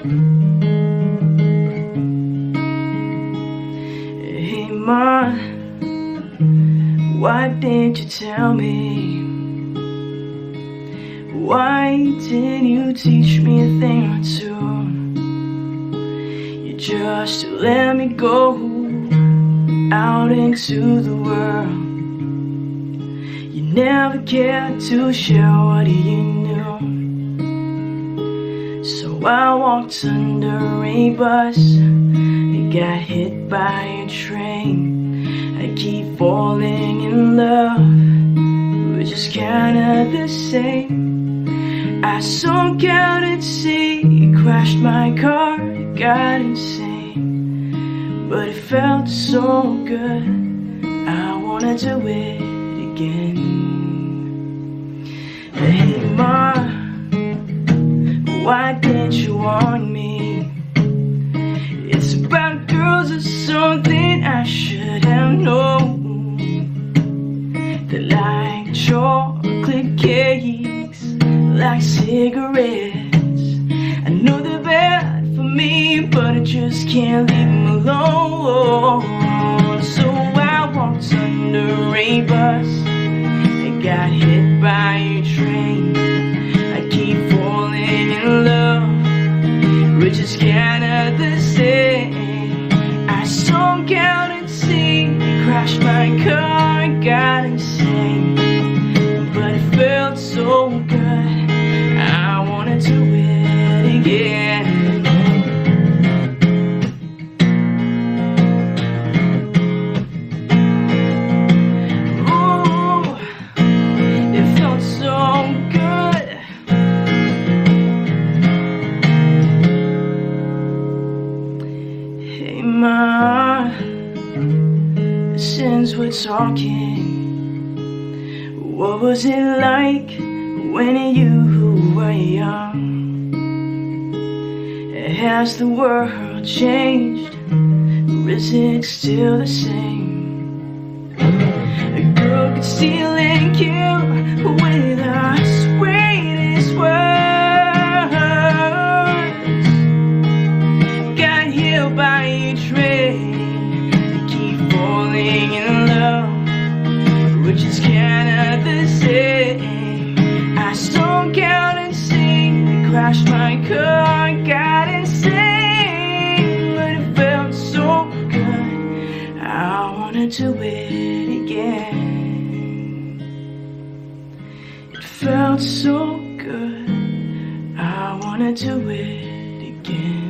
Hey, Ma, why didn't you tell me? Why didn't you teach me a thing or two? You just let me go out into the world. You never cared to share what you knew. I walked under a bus and got hit by a train. I keep falling in love, we're just kinda the same. I sunk out at sea, crashed my car, got insane. But it felt so good, I wanna do it warn me? It's about girls or something I should have known. They like chocolate cakes, like cigarettes. I know they're bad for me, but I just can't leave them alone. So I walked under a bus and got hit by a train. Kinda the same. I sunk out at sea, crashed my car, got insane. Ma, since we're talking, what was it like when you were young? Has the world changed, or is it still the same? A girl could steal and kill with Healed by a train. Keep falling in love, which is kinda the same. I stunk out and sea, crashed my car, got insane, but it felt so good. I wanna do it again. It felt so good. I wanna do it again.